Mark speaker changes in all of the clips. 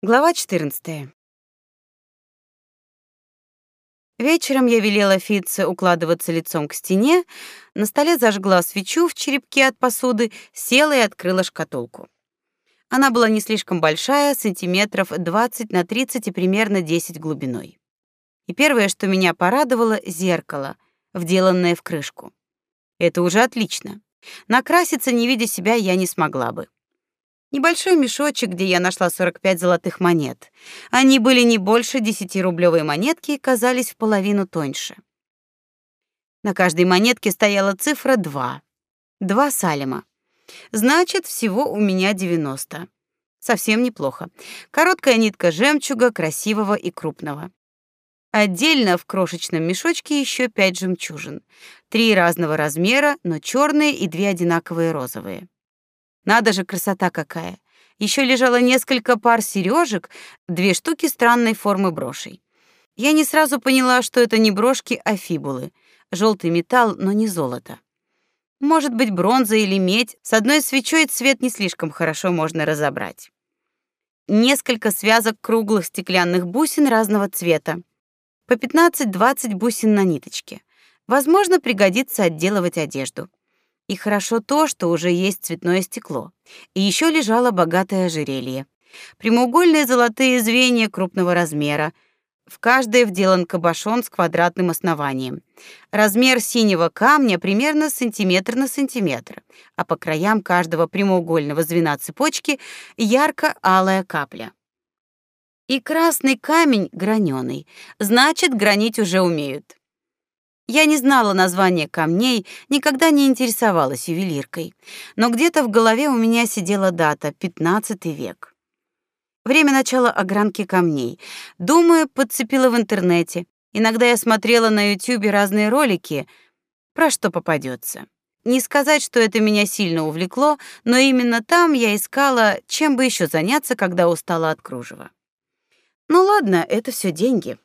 Speaker 1: Глава 14. Вечером я велела Фитце укладываться лицом к стене, на столе зажгла свечу в черепке от посуды, села и открыла шкатулку. Она была не слишком большая, сантиметров 20 на 30 и примерно 10 глубиной. И первое, что меня порадовало зеркало, вделанное в крышку. Это уже отлично. Накраситься, не видя себя, я не смогла бы. Небольшой мешочек, где я нашла 45 золотых монет. Они были не больше 10-рублевой монетки и казались в половину тоньше. На каждой монетке стояла цифра 2. Два салима. Значит, всего у меня 90. Совсем неплохо. Короткая нитка жемчуга, красивого и крупного. Отдельно в крошечном мешочке еще пять жемчужин. Три разного размера, но черные и две одинаковые розовые. Надо же, красота какая. Еще лежало несколько пар сережек, две штуки странной формы брошей. Я не сразу поняла, что это не брошки, а фибулы. Желтый металл, но не золото. Может быть, бронза или медь. С одной свечой цвет не слишком хорошо можно разобрать. Несколько связок круглых стеклянных бусин разного цвета. По 15-20 бусин на ниточке. Возможно, пригодится отделывать одежду. И хорошо то, что уже есть цветное стекло. И еще лежало богатое ожерелье. Прямоугольные золотые звенья крупного размера. В каждое вделан кабошон с квадратным основанием. Размер синего камня примерно сантиметр на сантиметр, а по краям каждого прямоугольного звена цепочки ярко-алая капля. И красный камень граненый. Значит, гранить уже умеют. Я не знала названия камней, никогда не интересовалась ювелиркой, но где-то в голове у меня сидела дата 15 век. Время начала огранки камней. Думаю, подцепила в интернете. Иногда я смотрела на Ютубе разные ролики, про что попадется. Не сказать, что это меня сильно увлекло, но именно там я искала, чем бы еще заняться, когда устала от кружева. Ну ладно, это все деньги.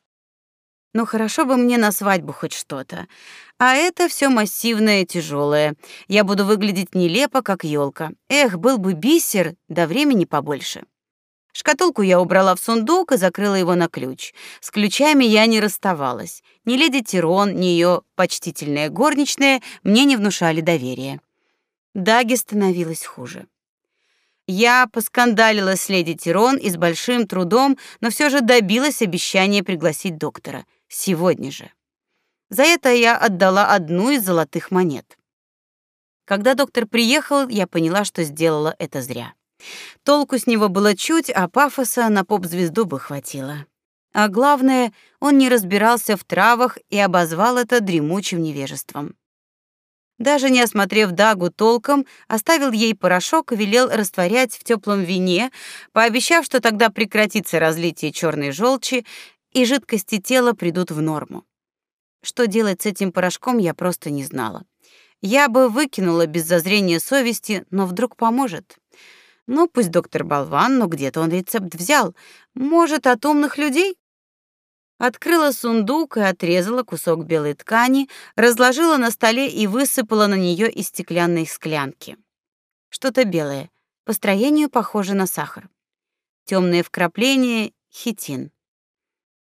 Speaker 1: Ну хорошо бы мне на свадьбу хоть что-то. А это все массивное, тяжелое. Я буду выглядеть нелепо, как елка. Эх, был бы бисер, да времени побольше. Шкатулку я убрала в сундук и закрыла его на ключ. С ключами я не расставалась. Ни леди Тирон, ни ее почтительная горничная мне не внушали доверия. Даги становилось хуже. Я поскандалила с леди Тирон и с большим трудом, но все же добилась обещания пригласить доктора сегодня же. За это я отдала одну из золотых монет. Когда доктор приехал, я поняла, что сделала это зря. Толку с него было чуть, а пафоса на поп-звезду бы хватило. А главное, он не разбирался в травах и обозвал это дремучим невежеством. Даже не осмотрев Дагу толком, оставил ей порошок и велел растворять в теплом вине, пообещав, что тогда прекратится разлитие черной желчи, и жидкости тела придут в норму. Что делать с этим порошком, я просто не знала. Я бы выкинула без зазрения совести, но вдруг поможет. Ну, пусть доктор болван, но где-то он рецепт взял. Может, от умных людей? Открыла сундук и отрезала кусок белой ткани, разложила на столе и высыпала на нее из стеклянной склянки. Что-то белое, по строению похоже на сахар. Темные вкрапления хитин.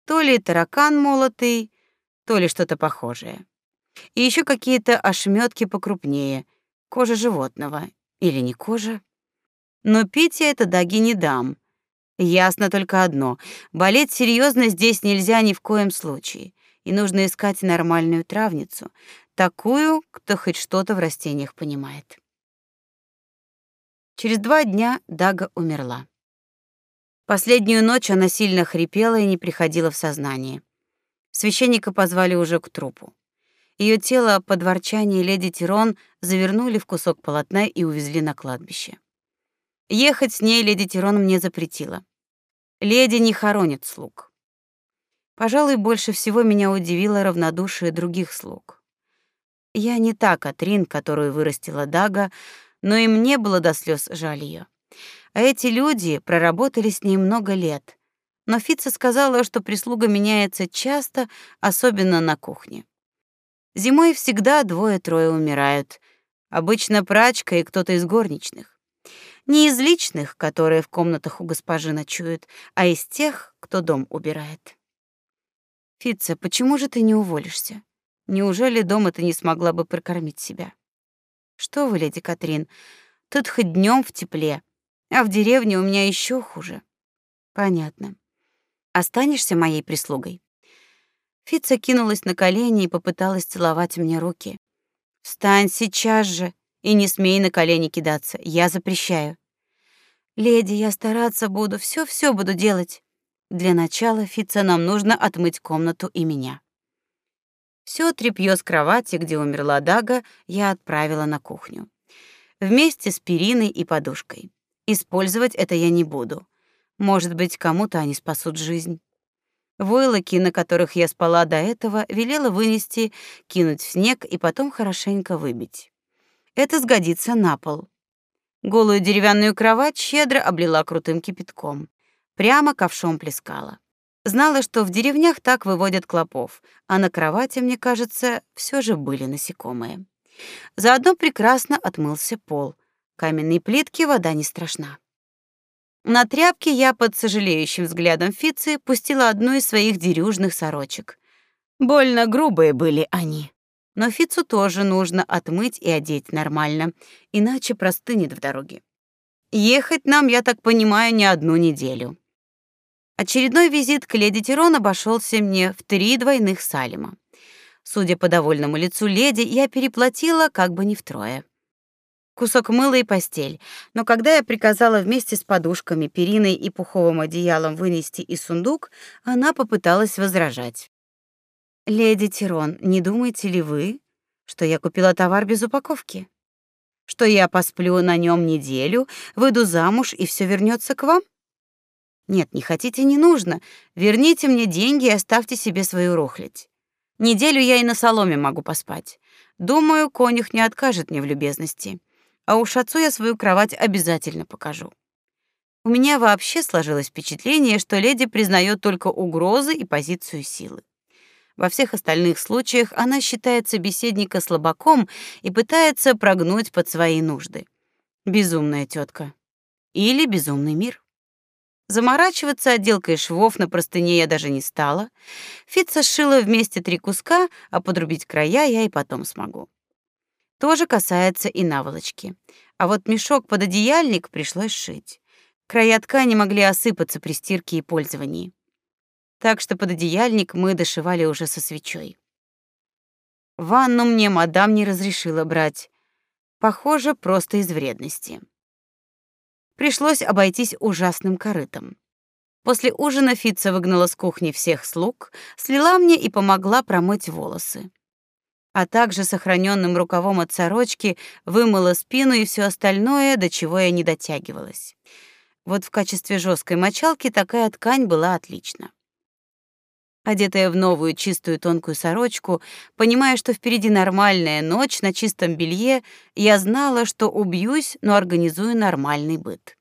Speaker 1: То ли таракан молотый, то ли что-то похожее. И еще какие-то ошметки покрупнее, кожа животного или не кожа. Но пить я это даги не дам. Ясно только одно: болеть серьезно здесь нельзя ни в коем случае, и нужно искать нормальную травницу, такую, кто хоть что-то в растениях понимает. Через два дня Дага умерла. Последнюю ночь она сильно хрипела и не приходила в сознание. Священника позвали уже к трупу. Ее тело под ворчание леди Тирон завернули в кусок полотна и увезли на кладбище. Ехать с ней леди Тирон мне запретила. Леди не хоронит слуг. Пожалуй, больше всего меня удивило равнодушие других слуг. Я не та Катрин, которую вырастила Дага, но и мне было до слез жаль ее. А эти люди проработали с ней много лет. Но Фитца сказала, что прислуга меняется часто, особенно на кухне. Зимой всегда двое-трое умирают. Обычно прачка и кто-то из горничных. Не из личных, которые в комнатах у госпожи ночуют, а из тех, кто дом убирает. Фитца, почему же ты не уволишься? Неужели дома ты не смогла бы прокормить себя? Что вы, леди Катрин, тут хоть днем в тепле, а в деревне у меня еще хуже. Понятно. Останешься моей прислугой? Фица кинулась на колени и попыталась целовать мне руки. Встань сейчас же и не смей на колени кидаться. Я запрещаю. Леди, я стараться буду, все, все буду делать. Для начала, Фица, нам нужно отмыть комнату и меня. Все тряпье с кровати, где умерла Дага, я отправила на кухню. Вместе с периной и подушкой. Использовать это я не буду. Может быть, кому-то они спасут жизнь. Войлоки, на которых я спала до этого, велела вынести, кинуть в снег и потом хорошенько выбить. Это сгодится на пол. Голую деревянную кровать щедро облила крутым кипятком. Прямо ковшом плескала. Знала, что в деревнях так выводят клопов, а на кровати, мне кажется, все же были насекомые. Заодно прекрасно отмылся пол. Каменной плитки вода не страшна. На тряпке я под сожалеющим взглядом Фицы пустила одну из своих дерюжных сорочек. Больно грубые были они. Но Фицу тоже нужно отмыть и одеть нормально, иначе простынет в дороге. Ехать нам, я так понимаю, не одну неделю. Очередной визит к леди Тирон обошелся мне в три двойных салима. Судя по довольному лицу леди, я переплатила как бы не втрое. Кусок мыла и постель. Но когда я приказала вместе с подушками, периной и пуховым одеялом вынести и сундук, она попыталась возражать. Леди Тирон, не думаете ли вы, что я купила товар без упаковки? Что я посплю на нем неделю, выйду замуж и все вернется к вам? Нет, не хотите, не нужно. Верните мне деньги и оставьте себе свою рухлядь. Неделю я и на соломе могу поспать. Думаю, конюх не откажет мне в любезности. А уж отцу я свою кровать обязательно покажу. У меня вообще сложилось впечатление, что леди признает только угрозы и позицию силы. Во всех остальных случаях она считает собеседника слабаком и пытается прогнуть под свои нужды. Безумная тетка. Или безумный мир. Заморачиваться отделкой швов на простыне я даже не стала. Фица сшила вместе три куска, а подрубить края я и потом смогу. То же касается и наволочки. А вот мешок под одеяльник пришлось шить. Края ткани могли осыпаться при стирке и пользовании. Так что под одеяльник мы дошивали уже со свечой. Ванну мне мадам не разрешила брать. Похоже, просто из вредности пришлось обойтись ужасным корытом. После ужина Фица выгнала с кухни всех слуг, слила мне и помогла промыть волосы. А также сохраненным рукавом от сорочки вымыла спину и все остальное, до чего я не дотягивалась. Вот в качестве жесткой мочалки такая ткань была отлична. Одетая в новую чистую тонкую сорочку, понимая, что впереди нормальная ночь на чистом белье, я знала, что убьюсь, но организую нормальный быт.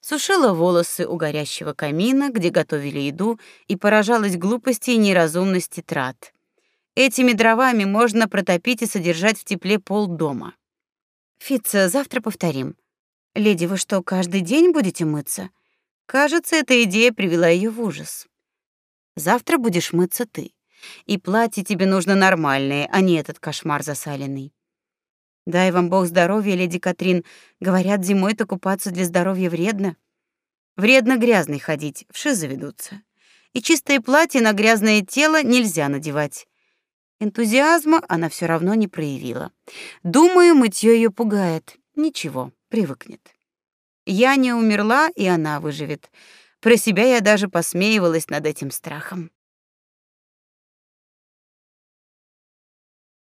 Speaker 1: Сушила волосы у горящего камина, где готовили еду, и поражалась глупости и неразумности трат. Этими дровами можно протопить и содержать в тепле пол дома. Фица, завтра повторим. Леди, вы что, каждый день будете мыться? Кажется, эта идея привела ее в ужас. Завтра будешь мыться ты. И платье тебе нужно нормальное, а не этот кошмар засаленный. Дай вам Бог здоровья, леди Катрин. Говорят, зимой-то купаться для здоровья вредно. Вредно грязный ходить, вши заведутся. И чистое платье на грязное тело нельзя надевать. Энтузиазма она все равно не проявила. Думаю, мытье ее пугает. Ничего, привыкнет. Я не умерла, и она выживет. Про себя я даже посмеивалась над этим страхом.